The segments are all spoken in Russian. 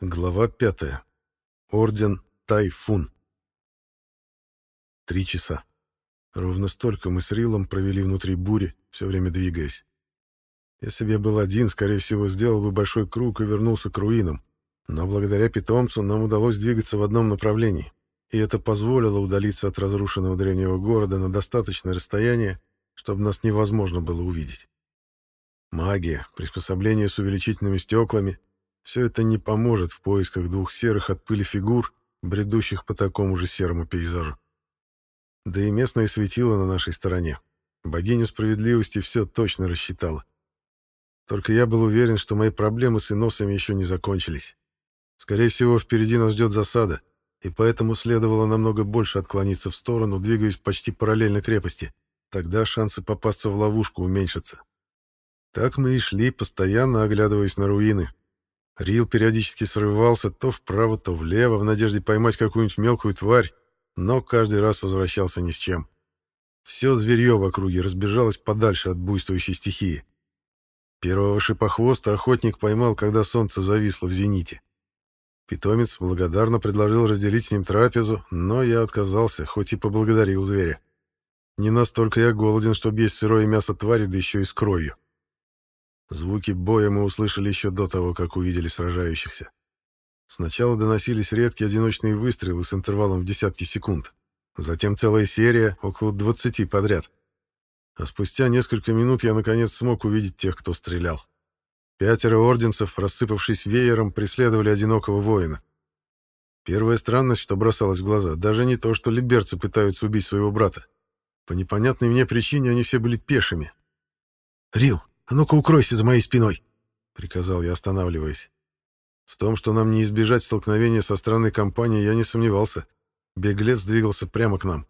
Глава пятая. Орден Тайфун. Три часа. Ровно столько мы с Рилом провели внутри бури, все время двигаясь. Если бы я был один, скорее всего, сделал бы большой круг и вернулся к руинам. Но благодаря питомцу нам удалось двигаться в одном направлении, и это позволило удалиться от разрушенного древнего города на достаточное расстояние, чтобы нас невозможно было увидеть. Магия, приспособление с увеличительными стеклами — все это не поможет в поисках двух серых от пыли фигур, бредущих по такому же серому пейзажу. Да и местное светило на нашей стороне. Богиня справедливости все точно рассчитала. Только я был уверен, что мои проблемы с иносами еще не закончились. Скорее всего, впереди нас ждет засада, и поэтому следовало намного больше отклониться в сторону, двигаясь почти параллельно крепости. Тогда шансы попасться в ловушку уменьшатся. Так мы и шли, постоянно оглядываясь на руины, Рил периодически срывался то вправо, то влево, в надежде поймать какую-нибудь мелкую тварь, но каждый раз возвращался ни с чем. Все зверье в округе разбежалось подальше от буйствующей стихии. Первого шипохвоста охотник поймал, когда солнце зависло в зените. Питомец благодарно предложил разделить с ним трапезу, но я отказался, хоть и поблагодарил зверя. Не настолько я голоден, чтобы есть сырое мясо твари, да еще и с кровью. Звуки боя мы услышали еще до того, как увидели сражающихся. Сначала доносились редкие одиночные выстрелы с интервалом в десятки секунд. Затем целая серия, около 20 подряд. А спустя несколько минут я наконец смог увидеть тех, кто стрелял. Пятеро орденцев, рассыпавшись веером, преследовали одинокого воина. Первая странность, что бросалась в глаза, даже не то, что либерцы пытаются убить своего брата. По непонятной мне причине они все были пешими. «Рил, «А ну-ка укройся за моей спиной!» — приказал я, останавливаясь. В том, что нам не избежать столкновения со странной компанией, я не сомневался. Беглец двигался прямо к нам.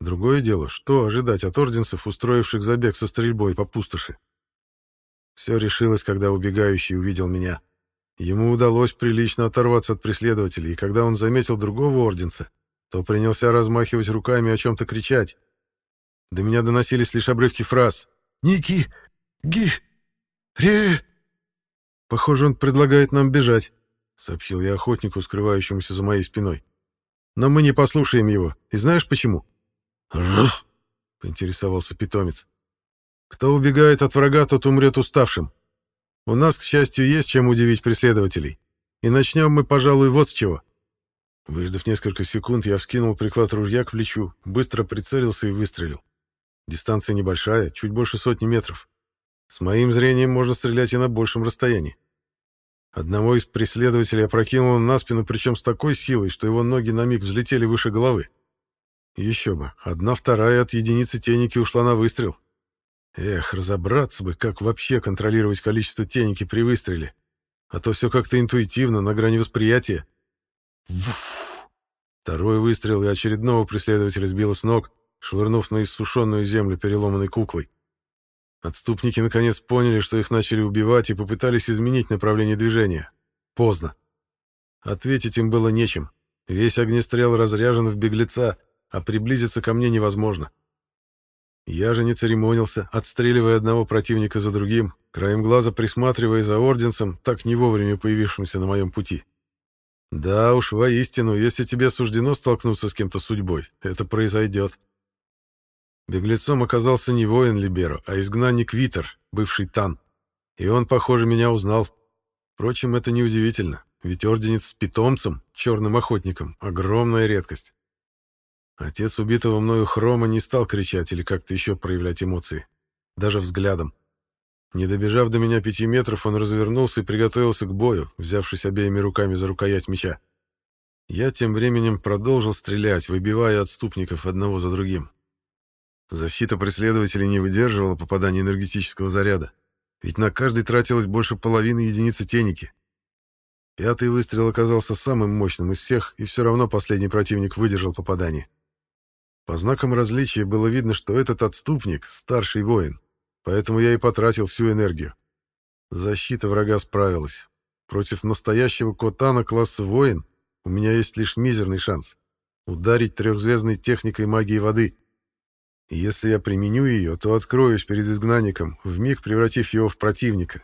Другое дело, что ожидать от орденцев, устроивших забег со стрельбой по пустоши? Все решилось, когда убегающий увидел меня. Ему удалось прилично оторваться от преследователей, и когда он заметил другого орденца, то принялся размахивать руками и о чем-то кричать. До меня доносились лишь обрывки фраз. «Ники! Ги... Ре... Похоже, он предлагает нам бежать, сообщил я охотнику, скрывающемуся за моей спиной. Но мы не послушаем его. И знаешь почему? Рф! поинтересовался питомец. Кто убегает от врага, тот умрет уставшим. У нас, к счастью, есть чем удивить преследователей. И начнем мы, пожалуй, вот с чего. Выждав несколько секунд, я вскинул приклад ружья к плечу, быстро прицелился и выстрелил. Дистанция небольшая, чуть больше сотни метров. С моим зрением можно стрелять и на большем расстоянии. Одного из преследователей опрокинуло на спину, причем с такой силой, что его ноги на миг взлетели выше головы. Еще бы, одна вторая от единицы теники ушла на выстрел. Эх, разобраться бы, как вообще контролировать количество теники при выстреле. А то все как-то интуитивно, на грани восприятия. Вуф! Второй выстрел и очередного преследователя сбило с ног, швырнув на иссушенную землю переломанной куклой. Отступники наконец поняли, что их начали убивать, и попытались изменить направление движения. Поздно. Ответить им было нечем. Весь огнестрел разряжен в беглеца, а приблизиться ко мне невозможно. Я же не церемонился, отстреливая одного противника за другим, краем глаза присматривая за орденцем, так не вовремя появившимся на моем пути. Да уж, воистину, если тебе суждено столкнуться с кем-то судьбой, это произойдет. Беглецом оказался не воин Либеро, а изгнанник Витер, бывший Тан. И он, похоже, меня узнал. Впрочем, это неудивительно, ведь орденец с питомцем, черным охотником, огромная редкость. Отец убитого мною Хрома не стал кричать или как-то еще проявлять эмоции. Даже взглядом. Не добежав до меня пяти метров, он развернулся и приготовился к бою, взявшись обеими руками за рукоять меча. Я тем временем продолжил стрелять, выбивая отступников одного за другим. Защита преследователей не выдерживала попадания энергетического заряда, ведь на каждый тратилось больше половины единицы теники. Пятый выстрел оказался самым мощным из всех, и все равно последний противник выдержал попадание. По знакам различия было видно, что этот отступник — старший воин, поэтому я и потратил всю энергию. Защита врага справилась. Против настоящего Котана класса воин у меня есть лишь мизерный шанс — ударить трехзвездной техникой магии воды — если я применю ее, то откроюсь перед изгнанником, вмиг превратив его в противника.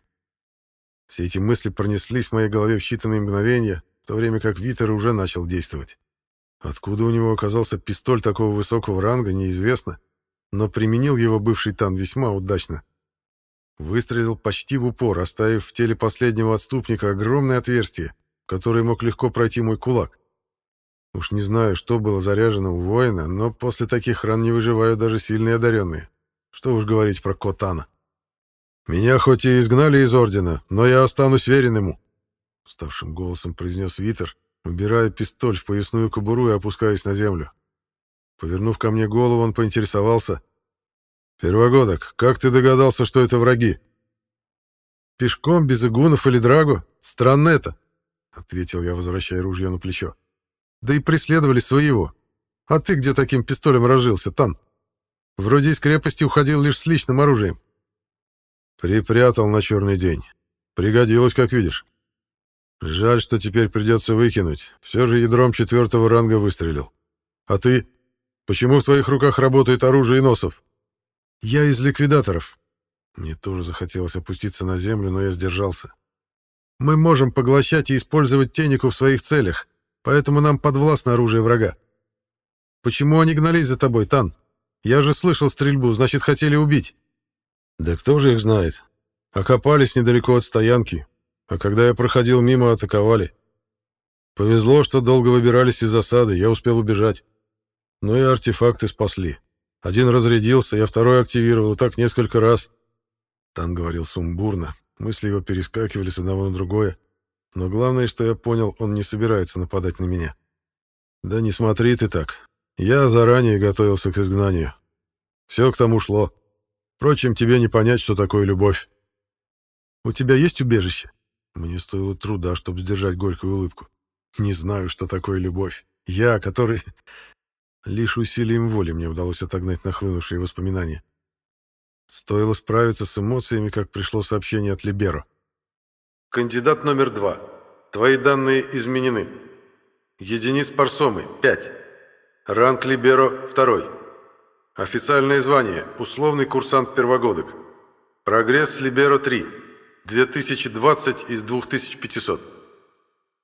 Все эти мысли пронеслись в моей голове в считанные мгновения, в то время как Витер уже начал действовать. Откуда у него оказался пистоль такого высокого ранга, неизвестно, но применил его бывший Тан весьма удачно. Выстрелил почти в упор, оставив в теле последнего отступника огромное отверстие, которое мог легко пройти мой кулак. Уж не знаю, что было заряжено у воина, но после таких ран не выживают даже сильные одаренные. Что уж говорить про Котана. «Меня хоть и изгнали из Ордена, но я останусь верен ему», — уставшим голосом произнес Витер, убирая пистоль в поясную кобуру и опускаясь на землю. Повернув ко мне голову, он поинтересовался. «Первогодок, как ты догадался, что это враги?» «Пешком, без игунов или драгу? Странно это», — ответил я, возвращая ружье на плечо. Да и преследовали своего. А ты где таким пистолем разжился, Тан? Вроде из крепости уходил лишь с личным оружием. Припрятал на черный день. Пригодилось, как видишь. Жаль, что теперь придется выкинуть. Все же ядром четвертого ранга выстрелил. А ты? Почему в твоих руках работает оружие и носов? Я из ликвидаторов. Мне тоже захотелось опуститься на землю, но я сдержался. Мы можем поглощать и использовать тенику в своих целях, Поэтому нам подвластно оружие врага. Почему они гнались за тобой, Тан? Я же слышал стрельбу, значит, хотели убить. Да кто же их знает? Окопались недалеко от стоянки, а когда я проходил мимо, атаковали. Повезло, что долго выбирались из засады, я успел убежать. Но и артефакты спасли. Один разрядился, я второй активировал, так несколько раз. Тан говорил сумбурно, мысли его перескакивали с одного на другое. Но главное, что я понял, он не собирается нападать на меня. Да не смотри ты так. Я заранее готовился к изгнанию. Все к тому шло. Впрочем, тебе не понять, что такое любовь. У тебя есть убежище? Мне стоило труда, чтобы сдержать горькую улыбку. Не знаю, что такое любовь. Я, который... Лишь усилием воли мне удалось отогнать нахлынувшие воспоминания. Стоило справиться с эмоциями, как пришло сообщение от Либеро. Кандидат номер два. Твои данные изменены. Единиц парсомы – 5. Ранг Либеро – 2. Официальное звание – условный курсант первогодок. Прогресс Либеро – 3. 2020 из 2500.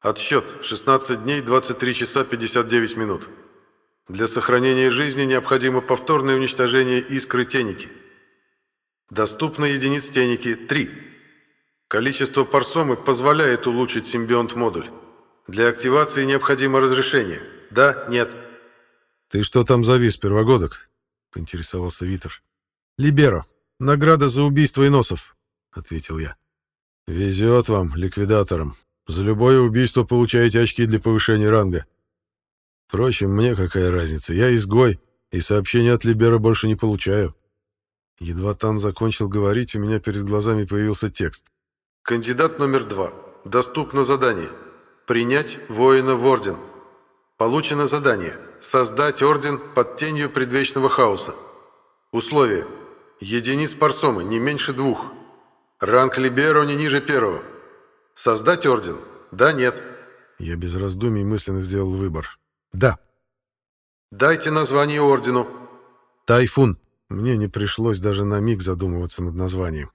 Отсчет – 16 дней 23 часа 59 минут. Для сохранения жизни необходимо повторное уничтожение искры теники. Доступно единиц теники – 3. Количество парсомы позволяет улучшить симбионт-модуль. Для активации необходимо разрешение. Да, нет. «Ты что там завис, первогодок?» — поинтересовался Витер. «Либеро. Награда за убийство иносов», — ответил я. «Везет вам, ликвидаторам. За любое убийство получаете очки для повышения ранга. Впрочем, мне какая разница? Я изгой, и сообщения от Либера больше не получаю». Едва Тан закончил говорить, у меня перед глазами появился текст. Кандидат номер два. Доступно задание. Принять воина в орден. Получено задание. Создать орден под тенью предвечного хаоса. Условия. Единиц парсомы не меньше двух. Ранг Либеро не ниже первого. Создать орден? Да, нет. Я без раздумий мысленно сделал выбор. Да. Дайте название ордену. Тайфун. Мне не пришлось даже на миг задумываться над названием.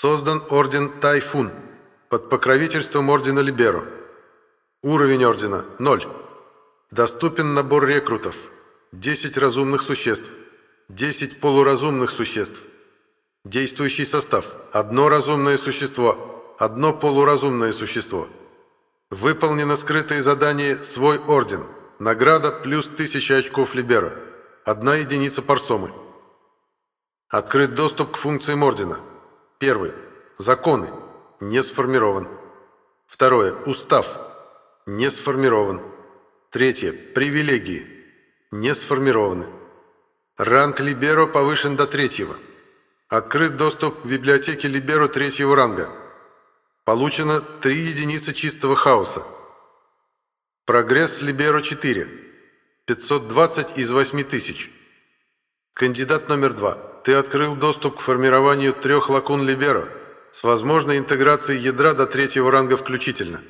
Создан орден Тайфун под покровительством ордена Либеро. Уровень ордена – 0. Доступен набор рекрутов. 10 разумных существ. 10 полуразумных существ. Действующий состав – одно разумное существо, одно полуразумное существо. Выполнено скрытое задание «Свой орден». Награда плюс 1000 очков Либеро. Одна единица парсомы. Открыт доступ к функциям ордена – Первый. Законы. Не сформирован. Второе. Устав. Не сформирован. Третье. Привилегии. Не сформированы. Ранг Либеро повышен до третьего. Открыт доступ к библиотеке Либеро третьего ранга. Получено 3 единицы чистого хаоса. Прогресс Либеро 4. 520 из 8000. Кандидат номер 2. Ты открыл доступ к формированию трех лакун Либеро с возможной интеграцией ядра до третьего ранга включительно.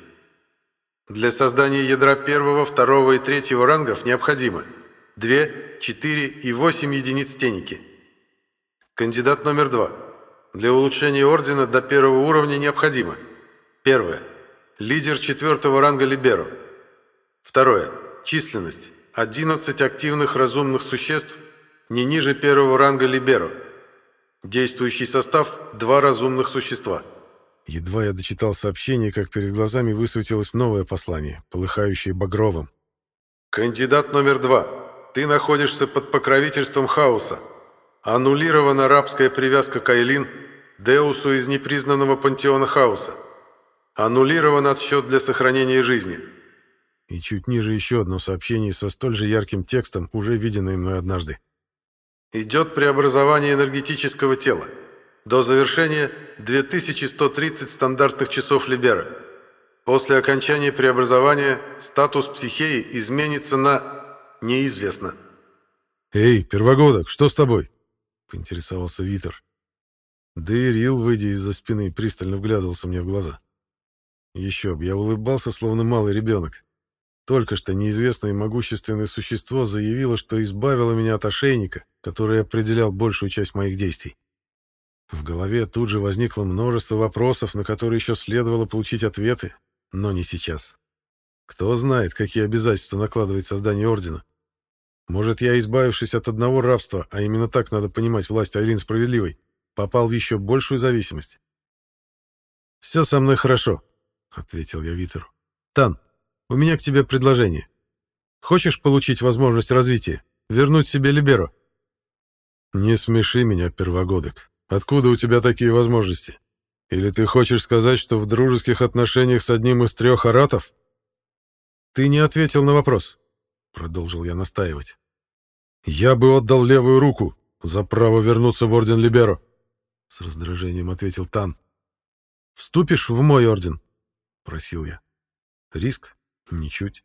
Для создания ядра первого, второго и третьего рангов необходимо 2, 4 и 8 единиц теники. Кандидат номер 2. Для улучшения ордена до первого уровня необходимо. Первое. Лидер четвертого ранга Либеро. Второе. Численность. 11 активных разумных существ не ниже первого ранга Либеро. Действующий состав – два разумных существа. Едва я дочитал сообщение, как перед глазами высветилось новое послание, полыхающее багровым. Кандидат номер два. Ты находишься под покровительством хаоса. Аннулирована рабская привязка к Айлин, Деусу из непризнанного пантеона хаоса. Аннулирован отсчет для сохранения жизни. И чуть ниже еще одно сообщение со столь же ярким текстом, уже виденное мной однажды. Идет преобразование энергетического тела. До завершения 2130 стандартных часов Либера. После окончания преобразования статус психеи изменится на неизвестно. «Эй, первогодок, что с тобой?» — поинтересовался Витер. Да и Рил, выйдя из-за спины, пристально вглядывался мне в глаза. Еще бы, я улыбался, словно малый ребенок. Только что неизвестное могущественное существо заявило, что избавило меня от ошейника, который определял большую часть моих действий. В голове тут же возникло множество вопросов, на которые еще следовало получить ответы, но не сейчас. Кто знает, какие обязательства накладывает создание Ордена. Может, я, избавившись от одного рабства, а именно так надо понимать власть Айлин Справедливой, попал в еще большую зависимость. «Все со мной хорошо», — ответил я Витеру. «Тан, у меня к тебе предложение. Хочешь получить возможность развития? Вернуть себе Либеро?» «Не смеши меня, первогодок. Откуда у тебя такие возможности? Или ты хочешь сказать, что в дружеских отношениях с одним из трех аратов?» «Ты не ответил на вопрос», — продолжил я настаивать. «Я бы отдал левую руку за право вернуться в Орден Либеро», — с раздражением ответил Тан. «Вступишь в мой орден?» — просил я. «Риск? Ничуть.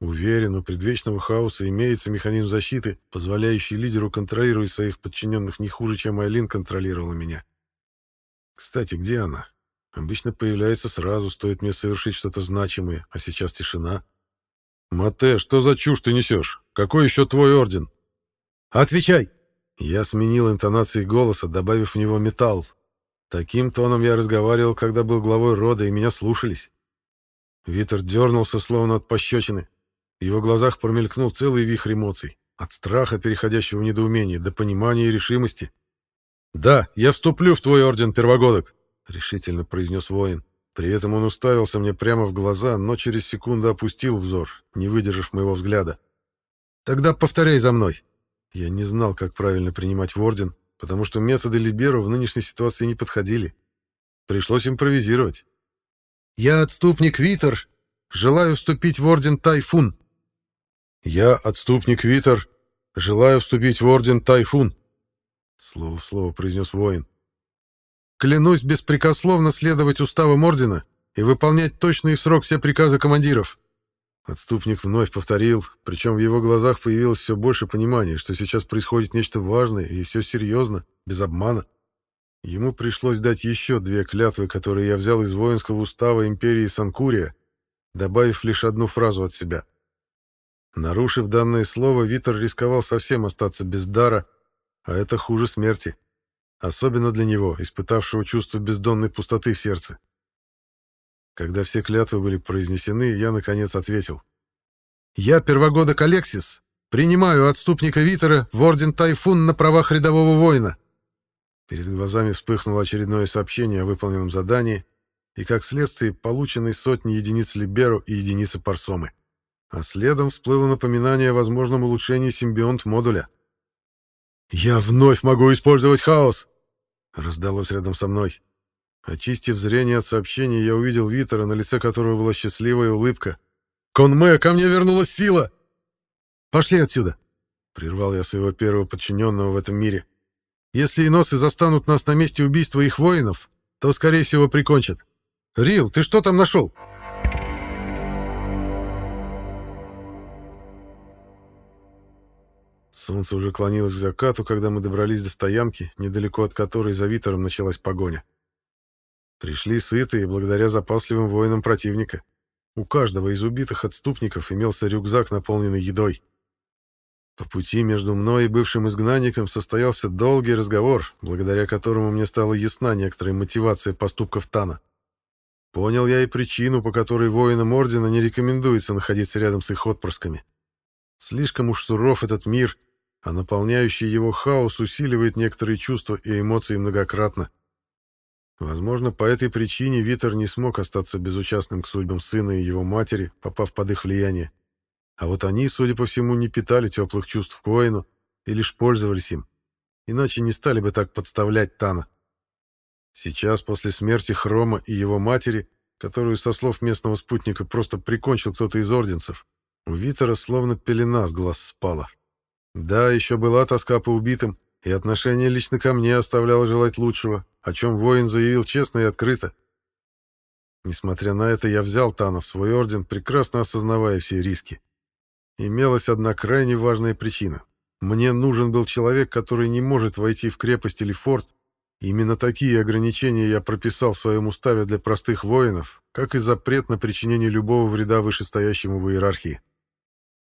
Уверен, у предвечного хаоса имеется механизм защиты, позволяющий лидеру контролировать своих подчиненных не хуже, чем Айлин контролировала меня. Кстати, где она? Обычно появляется сразу, стоит мне совершить что-то значимое, а сейчас тишина. «Мате, что за чушь ты несешь? Какой еще твой орден?» «Отвечай!» Я сменил интонации голоса, добавив в него металл. Таким тоном я разговаривал, когда был главой рода, и меня слушались. Витер дернулся, словно от пощечины. В его глазах промелькнул целый вихрь эмоций. От страха, переходящего в недоумение, до понимания и решимости. «Да, я вступлю в твой орден первогодок», — решительно произнес воин. При этом он уставился мне прямо в глаза, но через секунду опустил взор, не выдержав моего взгляда. «Тогда повторяй за мной». Я не знал, как правильно принимать в орден, потому что методы Либеру в нынешней ситуации не подходили. Пришлось импровизировать. «Я отступник Витер. Желаю вступить в орден Тайфун». «Я отступник Витер. Желаю вступить в орден Тайфун», — слово в слово произнес воин. «Клянусь беспрекословно следовать уставам ордена и выполнять точно и в срок все приказы командиров». Отступник вновь повторил, причем в его глазах появилось все больше понимания, что сейчас происходит нечто важное и все серьезно, без обмана. Ему пришлось дать еще две клятвы, которые я взял из воинского устава империи Санкурия, добавив лишь одну фразу от себя. Нарушив данное слово, Витер рисковал совсем остаться без дара, а это хуже смерти. Особенно для него, испытавшего чувство бездонной пустоты в сердце. Когда все клятвы были произнесены, я, наконец, ответил. «Я, первогодок Алексис, принимаю отступника Витера в орден Тайфун на правах рядового воина». Перед глазами вспыхнуло очередное сообщение о выполненном задании и, как следствие, полученной сотни единиц Либеру и единицы Парсомы. А следом всплыло напоминание о возможном улучшении симбионт-модуля. «Я вновь могу использовать хаос!» Раздалось рядом со мной. Очистив зрение от сообщения, я увидел Витера, на лице которого была счастливая улыбка. «Конме, ко мне вернулась сила!» «Пошли отсюда!» — прервал я своего первого подчиненного в этом мире. Если иносы застанут нас на месте убийства их воинов, то, скорее всего, прикончат. Рил, ты что там нашел?» Солнце уже клонилось к закату, когда мы добрались до стоянки, недалеко от которой за Витером началась погоня. Пришли сытые, благодаря запасливым воинам противника. У каждого из убитых отступников имелся рюкзак, наполненный едой. По пути между мной и бывшим изгнанником состоялся долгий разговор, благодаря которому мне стала ясна некоторая мотивация поступков Тана. Понял я и причину, по которой воинам Ордена не рекомендуется находиться рядом с их отпрысками. Слишком уж суров этот мир, а наполняющий его хаос усиливает некоторые чувства и эмоции многократно. Возможно, по этой причине Витер не смог остаться безучастным к судьбам сына и его матери, попав под их влияние. А вот они, судя по всему, не питали теплых чувств к воину и лишь пользовались им. Иначе не стали бы так подставлять Тана. Сейчас, после смерти Хрома и его матери, которую, со слов местного спутника, просто прикончил кто-то из орденцев, у Витера словно пелена с глаз спала. Да, еще была тоска по убитым, и отношение лично ко мне оставляло желать лучшего, о чем воин заявил честно и открыто. Несмотря на это, я взял Тана в свой орден, прекрасно осознавая все риски. Имелась одна крайне важная причина. Мне нужен был человек, который не может войти в крепость или форт. Именно такие ограничения я прописал в своем уставе для простых воинов, как и запрет на причинение любого вреда вышестоящему в иерархии.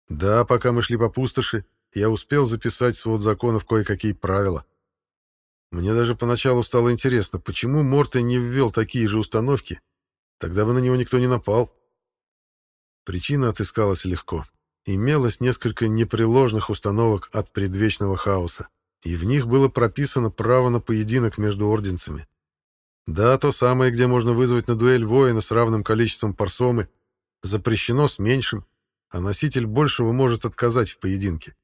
Да, пока мы шли по пустоши, я успел записать в свод законов кое-какие правила. Мне даже поначалу стало интересно, почему Морте не ввел такие же установки, тогда бы на него никто не напал. Причина отыскалась легко имелось несколько непреложных установок от предвечного хаоса, и в них было прописано право на поединок между орденцами. Да, то самое, где можно вызвать на дуэль воина с равным количеством парсомы, запрещено с меньшим, а носитель большего может отказать в поединке.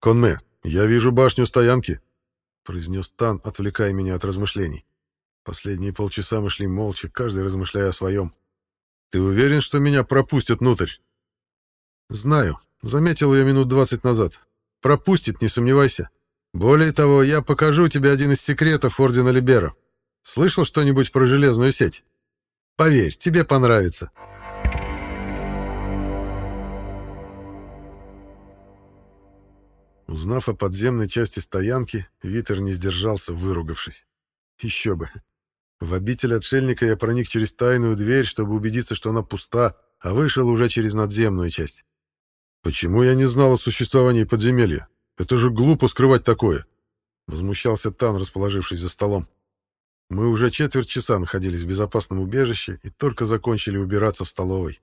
«Конме, я вижу башню стоянки», — произнес Тан, отвлекая меня от размышлений. Последние полчаса мы шли молча, каждый размышляя о своем. «Ты уверен, что меня пропустят внутрь?» «Знаю. Заметил ее минут двадцать назад. Пропустит, не сомневайся. Более того, я покажу тебе один из секретов Ордена Либеро. Слышал что-нибудь про железную сеть? Поверь, тебе понравится». Узнав о подземной части стоянки, Витер не сдержался, выругавшись. Еще бы. В обитель отшельника я проник через тайную дверь, чтобы убедиться, что она пуста, а вышел уже через надземную часть. «Почему я не знал о существовании подземелья? Это же глупо скрывать такое!» Возмущался Тан, расположившись за столом. Мы уже четверть часа находились в безопасном убежище и только закончили убираться в столовой.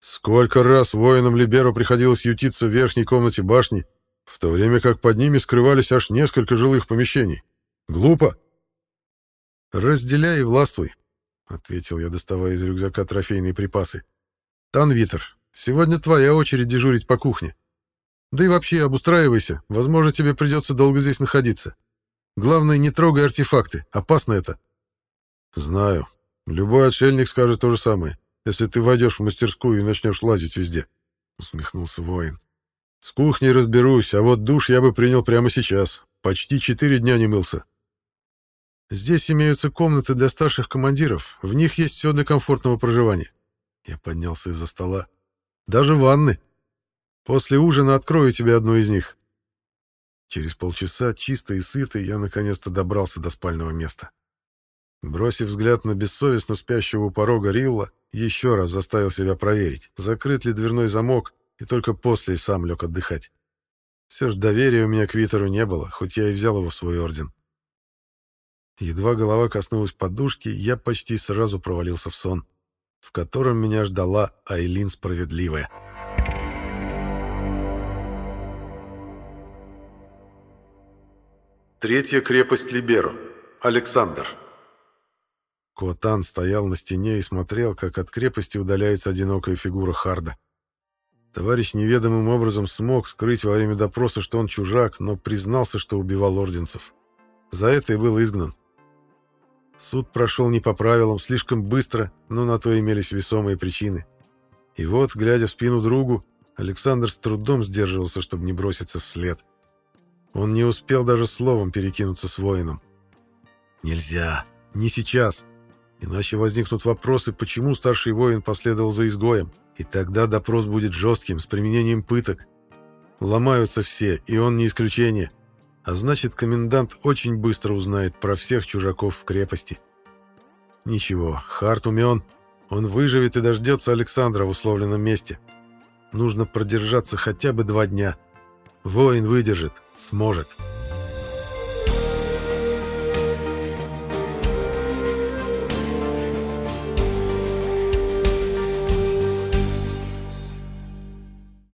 Сколько раз воинам Либеру приходилось ютиться в верхней комнате башни, в то время как под ними скрывались аж несколько жилых помещений. Глупо. «Разделяй и властвуй», — ответил я, доставая из рюкзака трофейные припасы. «Танвитер, Сегодня твоя очередь дежурить по кухне. Да и вообще обустраивайся, возможно, тебе придется долго здесь находиться. Главное, не трогай артефакты, опасно это. Знаю. Любой отшельник скажет то же самое, если ты войдешь в мастерскую и начнешь лазить везде. Усмехнулся воин. С кухней разберусь, а вот душ я бы принял прямо сейчас. Почти четыре дня не мылся. Здесь имеются комнаты для старших командиров. В них есть все для комфортного проживания. Я поднялся из-за стола. Даже ванны. После ужина открою тебе одну из них. Через полчаса, чистый и сытый, я наконец-то добрался до спального места. Бросив взгляд на бессовестно спящего у порога Рилла, еще раз заставил себя проверить, закрыт ли дверной замок, и только после сам лег отдыхать. Все же доверия у меня к Витеру не было, хоть я и взял его в свой орден. Едва голова коснулась подушки, я почти сразу провалился в сон в котором меня ждала Айлин Справедливая. Третья крепость Либеро. Александр. Котан стоял на стене и смотрел, как от крепости удаляется одинокая фигура Харда. Товарищ неведомым образом смог скрыть во время допроса, что он чужак, но признался, что убивал орденцев. За это и был изгнан. Суд прошел не по правилам, слишком быстро, но на то имелись весомые причины. И вот, глядя в спину другу, Александр с трудом сдерживался, чтобы не броситься вслед. Он не успел даже словом перекинуться с воином. «Нельзя! Не сейчас! Иначе возникнут вопросы, почему старший воин последовал за изгоем, и тогда допрос будет жестким, с применением пыток. Ломаются все, и он не исключение. А значит, комендант очень быстро узнает про всех чужаков в крепости. Ничего, Харт умен. Он выживет и дождется Александра в условленном месте. Нужно продержаться хотя бы два дня, Воин выдержит, сможет.